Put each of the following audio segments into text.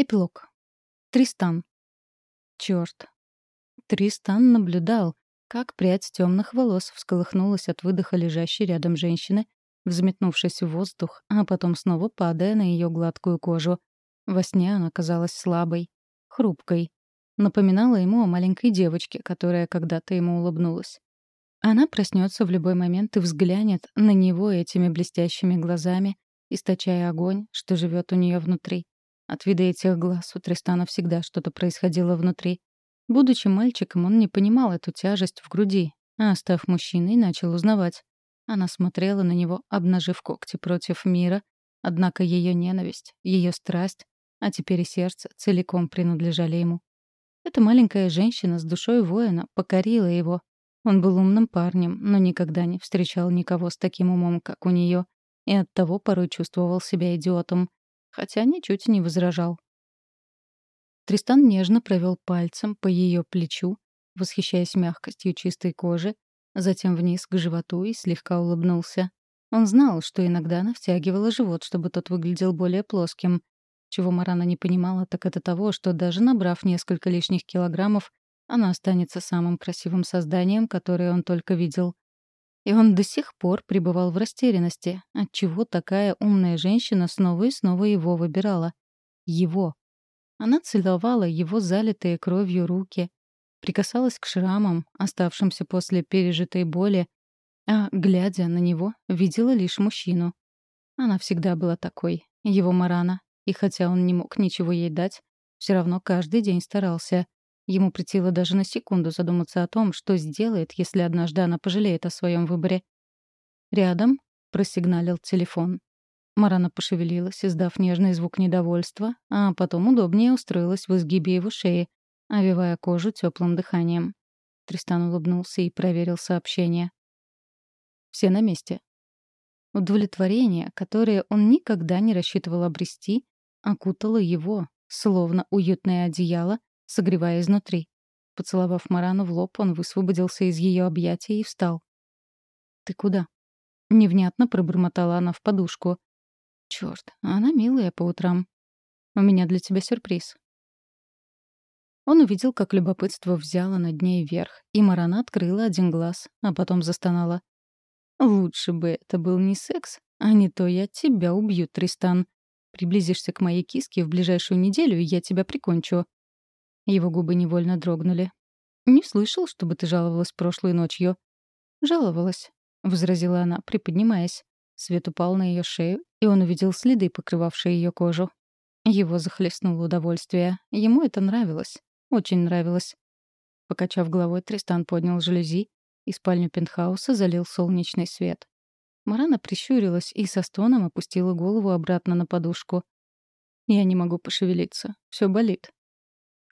Эпилог. Тристан. Чёрт. Тристан наблюдал, как прядь темных волос всколыхнулась от выдоха лежащей рядом женщины, взметнувшись в воздух, а потом снова падая на ее гладкую кожу. Во сне она казалась слабой, хрупкой. Напоминала ему о маленькой девочке, которая когда-то ему улыбнулась. Она проснется в любой момент и взглянет на него этими блестящими глазами, источая огонь, что живет у нее внутри. От вида этих глаз у Тристана всегда что-то происходило внутри. Будучи мальчиком, он не понимал эту тяжесть в груди, а, став мужчиной, начал узнавать. Она смотрела на него, обнажив когти против мира, однако ее ненависть, ее страсть, а теперь и сердце целиком принадлежали ему. Эта маленькая женщина с душой воина покорила его. Он был умным парнем, но никогда не встречал никого с таким умом, как у нее, и оттого порой чувствовал себя идиотом, хотя ничуть не возражал. Тристан нежно провел пальцем по ее плечу, восхищаясь мягкостью чистой кожи, затем вниз к животу и слегка улыбнулся. Он знал, что иногда она втягивала живот, чтобы тот выглядел более плоским. Чего Марана не понимала, так это того, что даже набрав несколько лишних килограммов, она останется самым красивым созданием, которое он только видел. И он до сих пор пребывал в растерянности, отчего такая умная женщина снова и снова его выбирала. Его. Она целовала его залитые кровью руки, прикасалась к шрамам, оставшимся после пережитой боли, а, глядя на него, видела лишь мужчину. Она всегда была такой, его Марана, и хотя он не мог ничего ей дать, все равно каждый день старался — Ему притило даже на секунду задуматься о том, что сделает, если однажды она пожалеет о своем выборе. Рядом просигналил телефон. Марана пошевелилась, издав нежный звук недовольства, а потом удобнее устроилась в изгибе его шеи, овивая кожу теплым дыханием. Тристан улыбнулся и проверил сообщение. «Все на месте». Удовлетворение, которое он никогда не рассчитывал обрести, окутало его, словно уютное одеяло, согревая изнутри. Поцеловав Марану в лоб, он высвободился из ее объятий и встал. «Ты куда?» Невнятно пробормотала она в подушку. «Чёрт, она милая по утрам. У меня для тебя сюрприз». Он увидел, как любопытство взяло над ней верх, и Марана открыла один глаз, а потом застонала. «Лучше бы это был не секс, а не то я тебя убью, Тристан. Приблизишься к моей киске в ближайшую неделю, и я тебя прикончу». Его губы невольно дрогнули. «Не слышал, чтобы ты жаловалась прошлой ночью». «Жаловалась», — возразила она, приподнимаясь. Свет упал на ее шею, и он увидел следы, покрывавшие ее кожу. Его захлестнуло удовольствие. Ему это нравилось. Очень нравилось. Покачав головой, Тристан поднял жалюзи, и спальню пентхауса залил солнечный свет. Марана прищурилась и со стоном опустила голову обратно на подушку. «Я не могу пошевелиться. Все болит».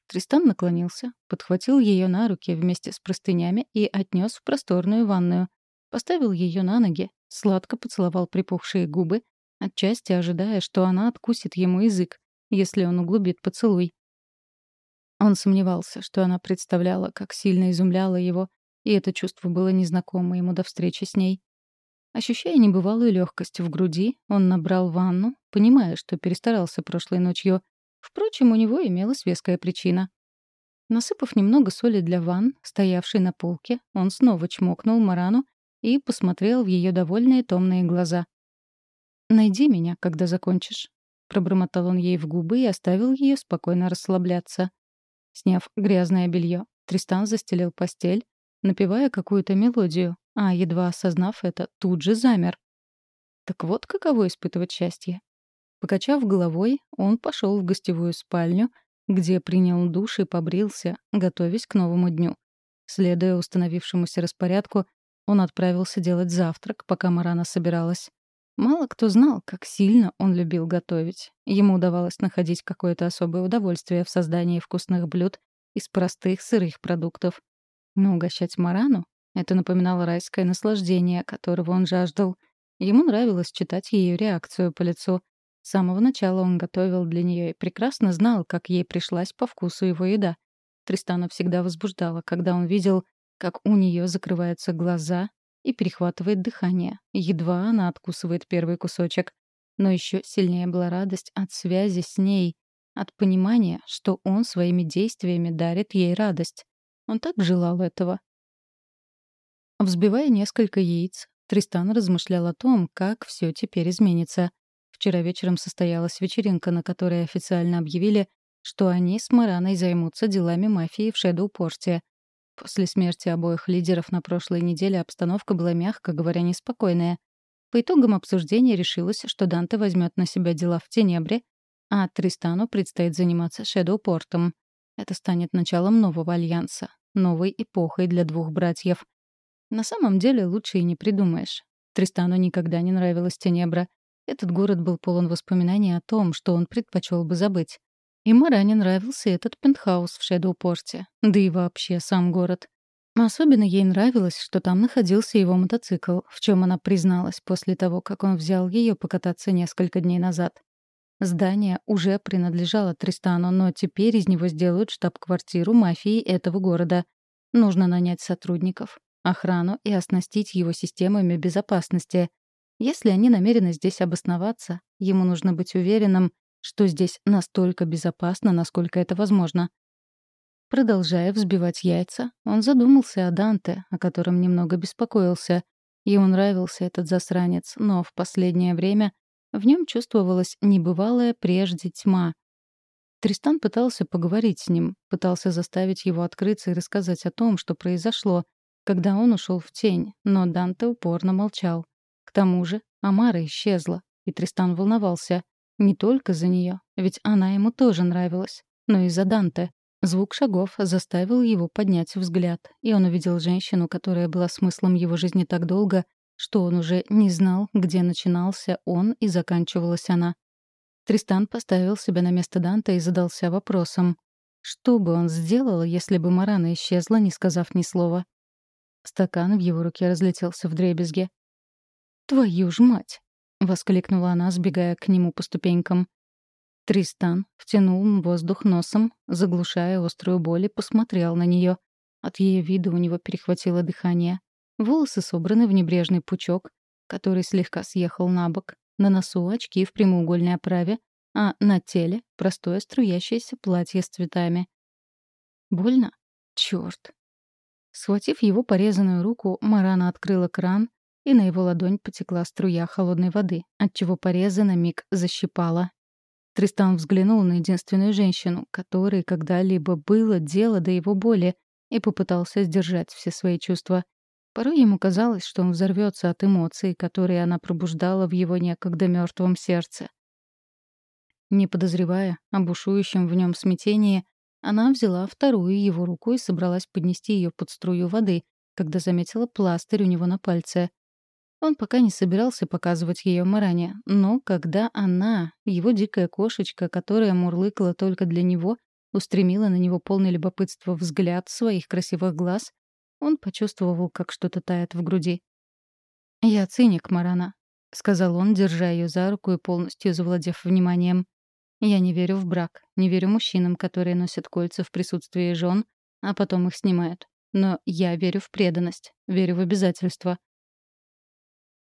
Тристан наклонился, подхватил ее на руки вместе с простынями и отнес в просторную ванную. Поставил ее на ноги, сладко поцеловал припухшие губы, отчасти ожидая, что она откусит ему язык, если он углубит поцелуй. Он сомневался, что она представляла, как сильно изумляла его, и это чувство было незнакомо ему до встречи с ней. Ощущая небывалую легкость в груди, он набрал ванну, понимая, что перестарался прошлой ночью, Впрочем, у него имелась веская причина. Насыпав немного соли для ванн, стоявшей на полке, он снова чмокнул Марану и посмотрел в ее довольные томные глаза. «Найди меня, когда закончишь», — пробормотал он ей в губы и оставил ее спокойно расслабляться. Сняв грязное белье, Тристан застелил постель, напевая какую-то мелодию, а, едва осознав это, тут же замер. Так вот каково испытывать счастье. Покачав головой, он пошел в гостевую спальню, где принял душ и побрился, готовясь к новому дню. Следуя установившемуся распорядку, он отправился делать завтрак, пока Марана собиралась. Мало кто знал, как сильно он любил готовить. Ему удавалось находить какое-то особое удовольствие в создании вкусных блюд из простых сырых продуктов. Но угощать Марану — это напоминало райское наслаждение, которого он жаждал. Ему нравилось читать ее реакцию по лицу — с самого начала он готовил для нее и прекрасно знал, как ей пришлась по вкусу его еда. Тристана всегда возбуждала, когда он видел, как у нее закрываются глаза и перехватывает дыхание. Едва она откусывает первый кусочек. Но еще сильнее была радость от связи с ней, от понимания, что он своими действиями дарит ей радость. Он так желал этого. Взбивая несколько яиц, Тристан размышлял о том, как все теперь изменится. Вчера вечером состоялась вечеринка, на которой официально объявили, что они с Мараной займутся делами мафии в Шэдоу-порте. После смерти обоих лидеров на прошлой неделе обстановка была, мягко говоря, неспокойная. По итогам обсуждения решилось, что Данте возьмет на себя дела в Тенебре, а Тристану предстоит заниматься Шэдоу-портом. Это станет началом нового альянса, новой эпохой для двух братьев. На самом деле лучше и не придумаешь. Тристану никогда не нравилась Тенебра. Этот город был полон воспоминаний о том, что он предпочел бы забыть. И Маране нравился этот пентхаус в Шэдоу-порте, да и вообще сам город. Особенно ей нравилось, что там находился его мотоцикл, в чем она призналась после того, как он взял ее покататься несколько дней назад. Здание уже принадлежало Тристану, но теперь из него сделают штаб-квартиру мафии этого города. Нужно нанять сотрудников, охрану и оснастить его системами безопасности. Если они намерены здесь обосноваться, ему нужно быть уверенным, что здесь настолько безопасно, насколько это возможно. Продолжая взбивать яйца, он задумался о Данте, о котором немного беспокоился. Ему нравился этот засранец, но в последнее время в нем чувствовалась небывалая прежде тьма. Тристан пытался поговорить с ним, пытался заставить его открыться и рассказать о том, что произошло, когда он ушел в тень, но Данте упорно молчал. Тому же Амара исчезла, и Тристан волновался. Не только за нее, ведь она ему тоже нравилась, но и за Данте. Звук шагов заставил его поднять взгляд, и он увидел женщину, которая была смыслом его жизни так долго, что он уже не знал, где начинался он и заканчивалась она. Тристан поставил себя на место Данте и задался вопросом. Что бы он сделал, если бы Марана исчезла, не сказав ни слова? Стакан в его руке разлетелся в дребезге. «Твою ж мать!» — воскликнула она, сбегая к нему по ступенькам. Тристан втянул воздух носом, заглушая острую боль и посмотрел на нее. От ее вида у него перехватило дыхание. Волосы собраны в небрежный пучок, который слегка съехал на бок. На носу очки в прямоугольной оправе, а на теле простое струящееся платье с цветами. Больно? Чёрт. Схватив его порезанную руку, Марана открыла кран, и на его ладонь потекла струя холодной воды, отчего порезы на миг защипала. Тристан взглянул на единственную женщину, которой когда-либо было дело до его боли, и попытался сдержать все свои чувства. Порой ему казалось, что он взорвется от эмоций, которые она пробуждала в его некогда мертвом сердце. Не подозревая о бушующем в нем смятении, она взяла вторую его руку и собралась поднести ее под струю воды, когда заметила пластырь у него на пальце. Он пока не собирался показывать ее Маране, но когда она, его дикая кошечка, которая мурлыкала только для него, устремила на него полный любопытства взгляд своих красивых глаз, он почувствовал, как что-то тает в груди. «Я циник, Марана», — сказал он, держа ее за руку и полностью завладев вниманием. Я не верю в брак, не верю мужчинам, которые носят кольца в присутствии жен, а потом их снимают. Но я верю в преданность, верю в обязательства.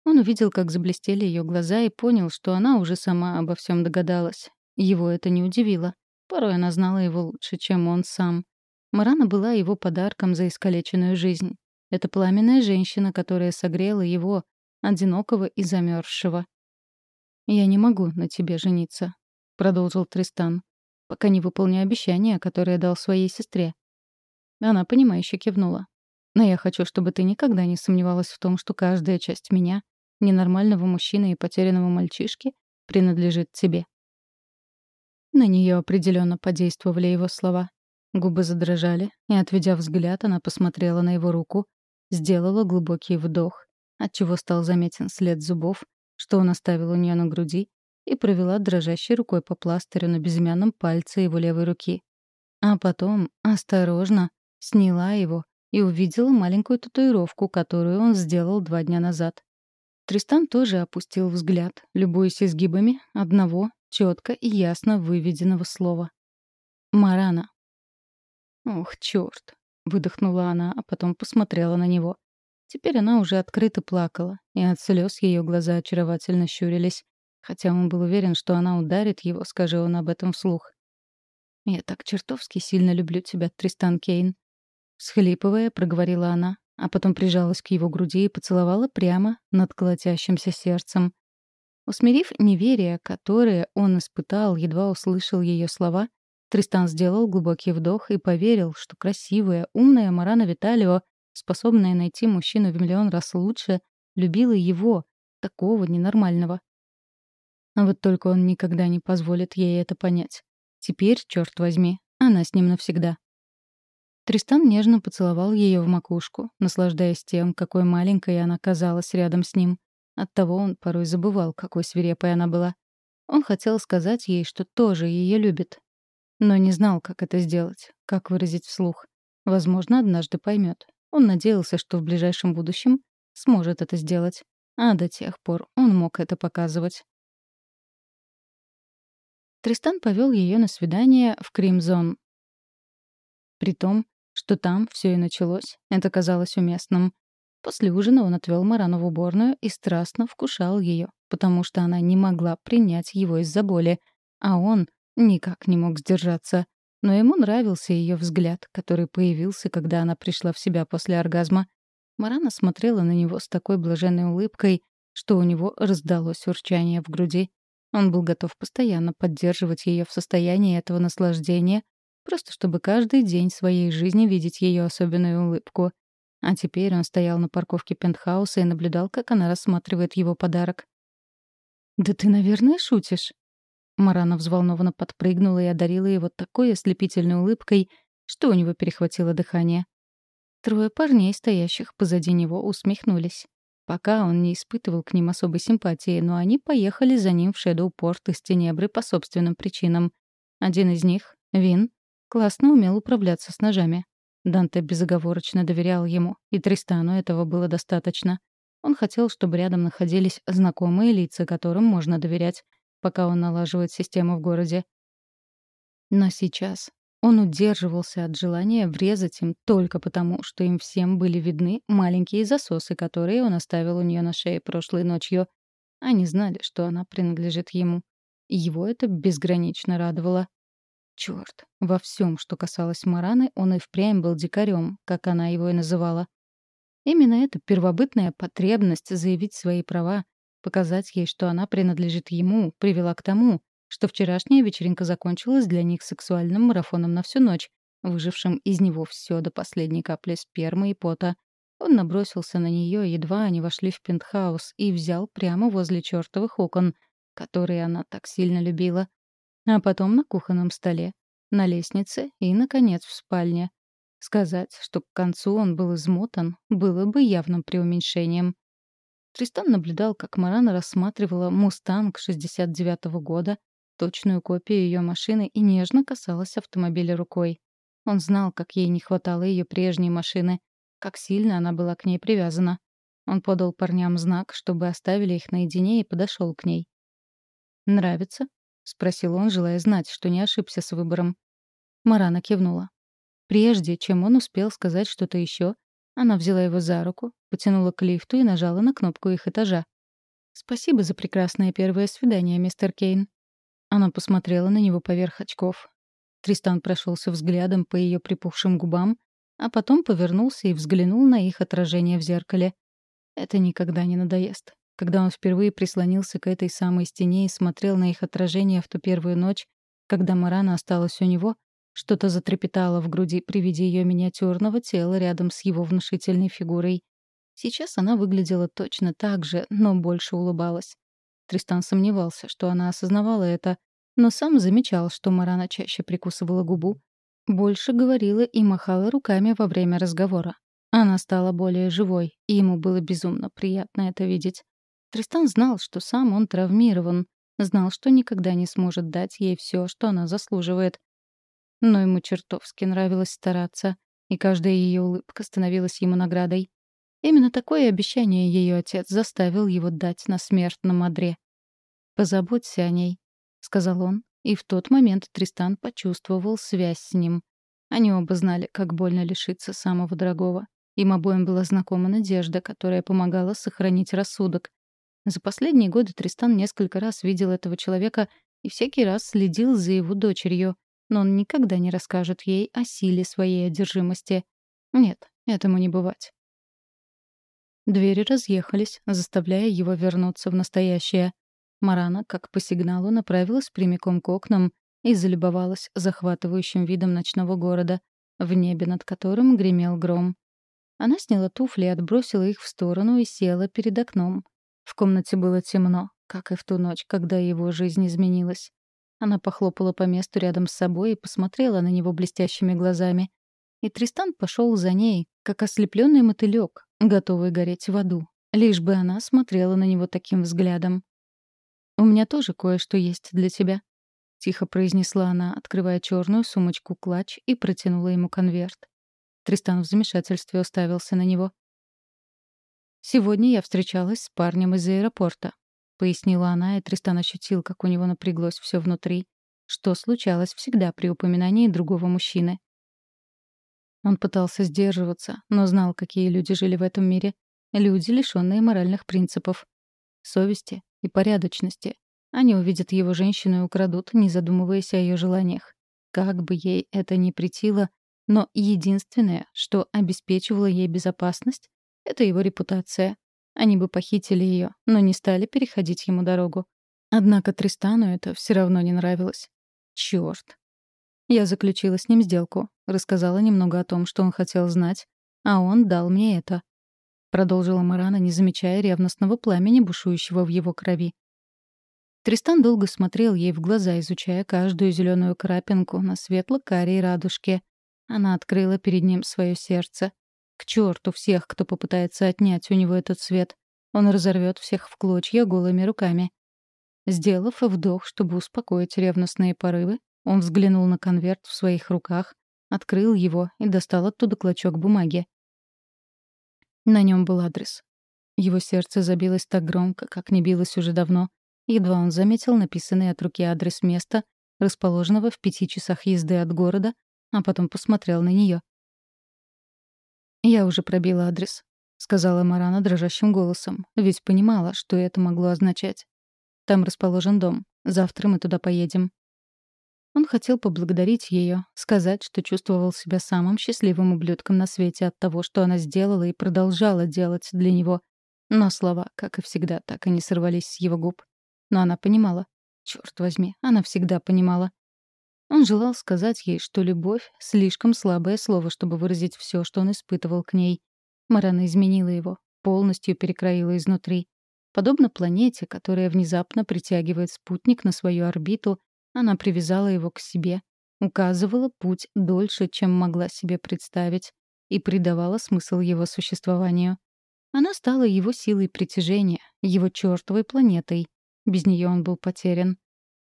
Он увидел, как заблестели ее глаза и понял, что она уже сама обо всем догадалась. Его это не удивило. Порой она знала его лучше, чем он сам. Марана была его подарком за искалеченную жизнь. Это пламенная женщина, которая согрела его, одинокого и замерзшего. «Я не могу на тебе жениться», — продолжил Тристан, «пока не выполню обещание, которое дал своей сестре». Она, понимающе кивнула. «Но я хочу, чтобы ты никогда не сомневалась в том, что каждая часть меня, ненормального мужчины и потерянного мальчишки, принадлежит тебе». На нее определенно подействовали его слова. Губы задрожали, и, отведя взгляд, она посмотрела на его руку, сделала глубокий вдох, отчего стал заметен след зубов, что он оставил у нее на груди, и провела дрожащей рукой по пластырю на безымянном пальце его левой руки. А потом, осторожно, сняла его и увидела маленькую татуировку, которую он сделал два дня назад. Тристан тоже опустил взгляд, любуясь изгибами одного четко и ясно выведенного слова. «Марана». «Ох, черт! выдохнула она, а потом посмотрела на него. Теперь она уже открыто плакала, и от слез ее глаза очаровательно щурились, хотя он был уверен, что она ударит его, скажи он об этом вслух. «Я так чертовски сильно люблю тебя, Тристан Кейн». Схлипывая, проговорила она, а потом прижалась к его груди и поцеловала прямо над колотящимся сердцем. Усмирив неверие, которое он испытал, едва услышал ее слова, Тристан сделал глубокий вдох и поверил, что красивая, умная Марана Виталио, способная найти мужчину в миллион раз лучше, любила его, такого ненормального. А вот только он никогда не позволит ей это понять. Теперь, черт возьми, она с ним навсегда. Тристан нежно поцеловал ее в макушку, наслаждаясь тем, какой маленькой она казалась рядом с ним. Оттого он порой забывал, какой свирепой она была. Он хотел сказать ей, что тоже ее любит. Но не знал, как это сделать, как выразить вслух. Возможно, однажды поймет. Он надеялся, что в ближайшем будущем сможет это сделать. А до тех пор он мог это показывать. Тристан повел ее на свидание в Кримзон. При том, что там все и началось, это казалось уместным. После ужина он отвел Марану в уборную и страстно вкушал ее, потому что она не могла принять его из-за боли, а он никак не мог сдержаться. Но ему нравился ее взгляд, который появился, когда она пришла в себя после оргазма. Марана смотрела на него с такой блаженной улыбкой, что у него раздалось урчание в груди. Он был готов постоянно поддерживать ее в состоянии этого наслаждения, просто чтобы каждый день своей жизни видеть ее особенную улыбку. А теперь он стоял на парковке пентхауса и наблюдал, как она рассматривает его подарок. «Да ты, наверное, шутишь?» Марана взволнованно подпрыгнула и одарила его такой ослепительной улыбкой, что у него перехватило дыхание. Трое парней, стоящих позади него, усмехнулись. Пока он не испытывал к ним особой симпатии, но они поехали за ним в Шэдоу-порт из Тенебры по собственным причинам. Один из них, Вин, классно умел управляться с ножами. Данте безоговорочно доверял ему, и Тристану этого было достаточно. Он хотел, чтобы рядом находились знакомые лица, которым можно доверять, пока он налаживает систему в городе. Но сейчас он удерживался от желания врезать им только потому, что им всем были видны маленькие засосы, которые он оставил у нее на шее прошлой ночью. Они знали, что она принадлежит ему. Его это безгранично радовало. Черт, во всем, что касалось Мараны, он и впрямь был дикарем, как она его и называла. Именно эта первобытная потребность заявить свои права, показать ей, что она принадлежит ему, привела к тому, что вчерашняя вечеринка закончилась для них сексуальным марафоном на всю ночь, выжившим из него все до последней капли спермы и пота. Он набросился на нее, едва они вошли в пентхаус, и взял прямо возле чертовых окон, которые она так сильно любила. А потом на кухонном столе, на лестнице и, наконец, в спальне. Сказать, что к концу он был измотан, было бы явным преуменьшением. Тристан наблюдал, как Марана рассматривала «Мустанг» 69-го года, точную копию ее машины и нежно касалась автомобиля рукой. Он знал, как ей не хватало ее прежней машины, как сильно она была к ней привязана. Он подал парням знак, чтобы оставили их наедине, и подошел к ней. «Нравится?» — спросил он, желая знать, что не ошибся с выбором. Марана кивнула. Прежде чем он успел сказать что-то еще, она взяла его за руку, потянула к лифту и нажала на кнопку их этажа. «Спасибо за прекрасное первое свидание, мистер Кейн», она посмотрела на него поверх очков. Тристан прошелся взглядом по ее припухшим губам, а потом повернулся и взглянул на их отражение в зеркале. Это никогда не надоест. Когда он впервые прислонился к этой самой стене и смотрел на их отражение в ту первую ночь, когда Марана осталась у него, что-то затрепетало в груди при виде ее миниатюрного тела рядом с его внушительной фигурой. Сейчас она выглядела точно так же, но больше улыбалась. Тристан сомневался, что она осознавала это, но сам замечал, что Марана чаще прикусывала губу, больше говорила и махала руками во время разговора. Она стала более живой, и ему было безумно приятно это видеть. Тристан знал, что сам он травмирован, знал, что никогда не сможет дать ей все, что она заслуживает. Но ему чертовски нравилось стараться, и каждая ее улыбка становилась ему наградой. Именно такое обещание ее отец заставил его дать на смертном одре. «Позаботься о ней», — сказал он, и в тот момент Тристан почувствовал связь с ним. Они оба знали, как больно лишиться самого дорогого. Им обоим была знакома надежда, которая помогала сохранить рассудок. За последние годы Тристан несколько раз видел этого человека и всякий раз следил за его дочерью. но он никогда не расскажет ей о силе своей одержимости. Нет, этому не бывать. Двери разъехались, заставляя его вернуться в настоящее. Марана, как по сигналу, направилась прямиком к окнам и залюбовалась захватывающим видом ночного города, в небе над которым гремел гром. Она сняла туфли отбросила их в сторону и села перед окном. В комнате было темно, как и в ту ночь, когда его жизнь изменилась. Она похлопала по месту рядом с собой и посмотрела на него блестящими глазами. И Тристан пошел за ней, как ослепленный мотылек, готовый гореть в аду, лишь бы она смотрела на него таким взглядом. «У меня тоже кое-что есть для тебя», — тихо произнесла она, открывая черную сумочку-клатч и протянула ему конверт. Тристан в замешательстве уставился на него. «Сегодня я встречалась с парнем из аэропорта», — пояснила она, и Тристан ощутил, как у него напряглось все внутри, что случалось всегда при упоминании другого мужчины. Он пытался сдерживаться, но знал, какие люди жили в этом мире. Люди, лишенные моральных принципов, совести и порядочности. Они увидят его женщину и украдут, не задумываясь о ее желаниях. Как бы ей это ни претило, но единственное, что обеспечивало ей безопасность, — это его репутация. Они бы похитили ее, но не стали переходить ему дорогу. Однако Тристану это все равно не нравилось. Черт! Я заключила с ним сделку, рассказала немного о том, что он хотел знать, а он дал мне это. Продолжила Марана, не замечая ревностного пламени, бушующего в его крови. Тристан долго смотрел ей в глаза, изучая каждую зеленую крапинку на светло-карей радужке. Она открыла перед ним свое сердце. К черту всех, кто попытается отнять у него этот свет. Он разорвет всех в клочья голыми руками. Сделав вдох, чтобы успокоить ревностные порывы, он взглянул на конверт в своих руках, открыл его и достал оттуда клочок бумаги. На нем был адрес. Его сердце забилось так громко, как не билось уже давно. Едва он заметил написанный от руки адрес места, расположенного в пяти часах езды от города, а потом посмотрел на нее. «Я уже пробила адрес», — сказала Марана дрожащим голосом, ведь понимала, что это могло означать. «Там расположен дом. Завтра мы туда поедем». Он хотел поблагодарить ее, сказать, что чувствовал себя самым счастливым ублюдком на свете от того, что она сделала и продолжала делать для него. Но слова, как и всегда, так и не сорвались с его губ. Но она понимала. Черт возьми, она всегда понимала. Он желал сказать ей, что любовь — слишком слабое слово, чтобы выразить все, что он испытывал к ней. Марана изменила его, полностью перекроила изнутри. Подобно планете, которая внезапно притягивает спутник на свою орбиту, она привязала его к себе, указывала путь дольше, чем могла себе представить, и придавала смысл его существованию. Она стала его силой притяжения, его чертовой планетой. Без нее он был потерян.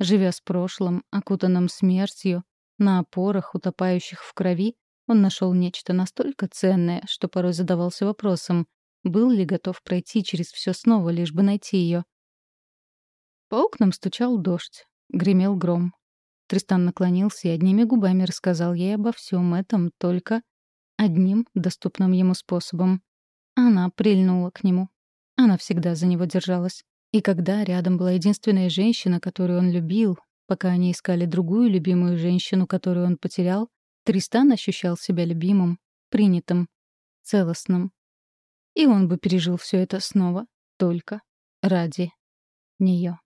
Живя с прошлым, окутанным смертью, на опорах, утопающих в крови, он нашел нечто настолько ценное, что порой задавался вопросом, был ли готов пройти через все снова, лишь бы найти ее. По окнам стучал дождь, гремел гром. Тристан наклонился и одними губами рассказал ей обо всем этом только одним доступным ему способом. Она прильнула к нему. Она всегда за него держалась. И когда рядом была единственная женщина, которую он любил, пока они искали другую любимую женщину, которую он потерял, Тристан ощущал себя любимым, принятым, целостным. И он бы пережил все это снова, только ради нее.